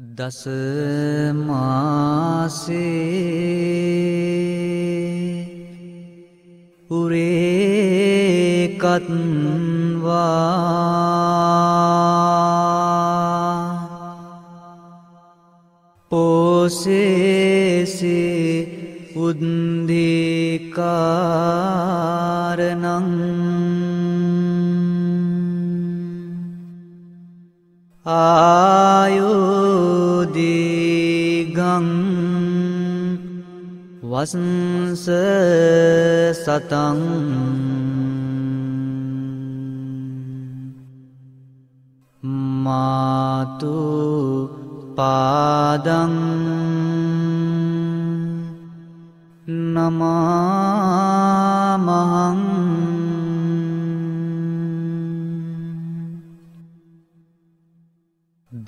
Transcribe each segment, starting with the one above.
දසමාසේ උරේකත්වා පෝසේසේ උද්දේකාරනං ආයෝදීගං වසන්ස සතං මාතු පාදං නමාමහං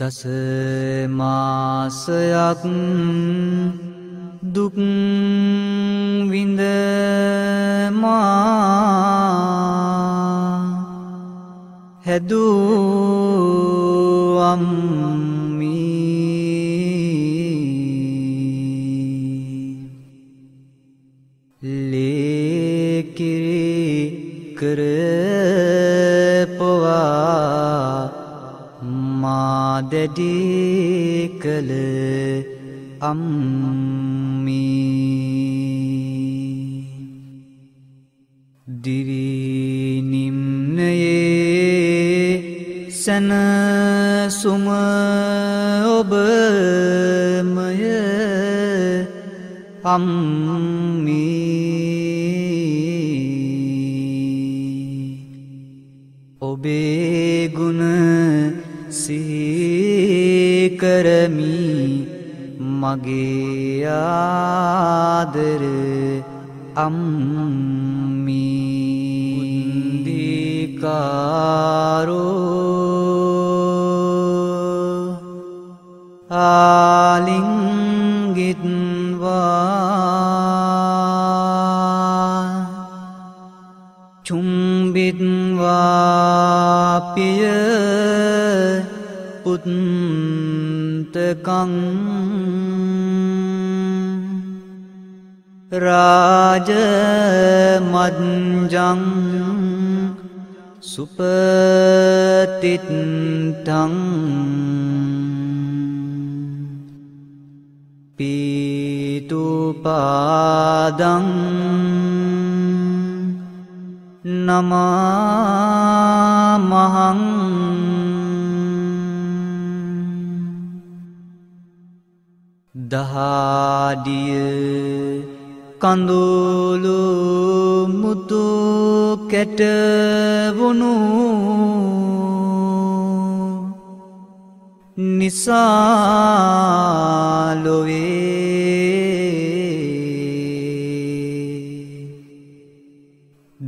දසමාසයක් දුක්විඳමා හැදුවම්මී ලේකිරි කරපවා මාදැඩි කළ අම්මී. දිවිනිම්නයේ සැනසුම ඔබමය අම්මී. ඔබේ සිහිකරමි මගේ ආදර අම්මිකාරෝ ආලිංගිත්වා. චුම්බිත්වාපිය පුත්තකං රාජමද්ජං සුපතිත්තං පීතුපාදං නමාමහං දහාඩිය කඳුලු මුතු කැටවුණු නිසාලොවේ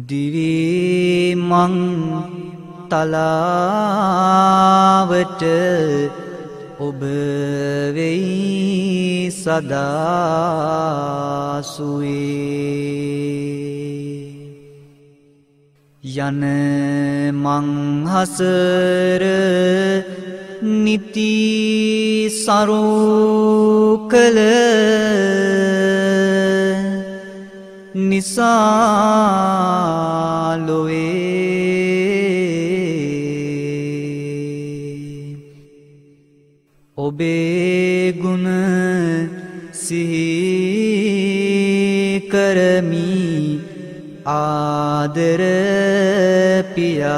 දිවිමං තලාවට ඔබවෙයි සදාසුවේ. යන මංහසර නිති සරු කළ නිසාලොවේ बेगुन करमी आदर पियान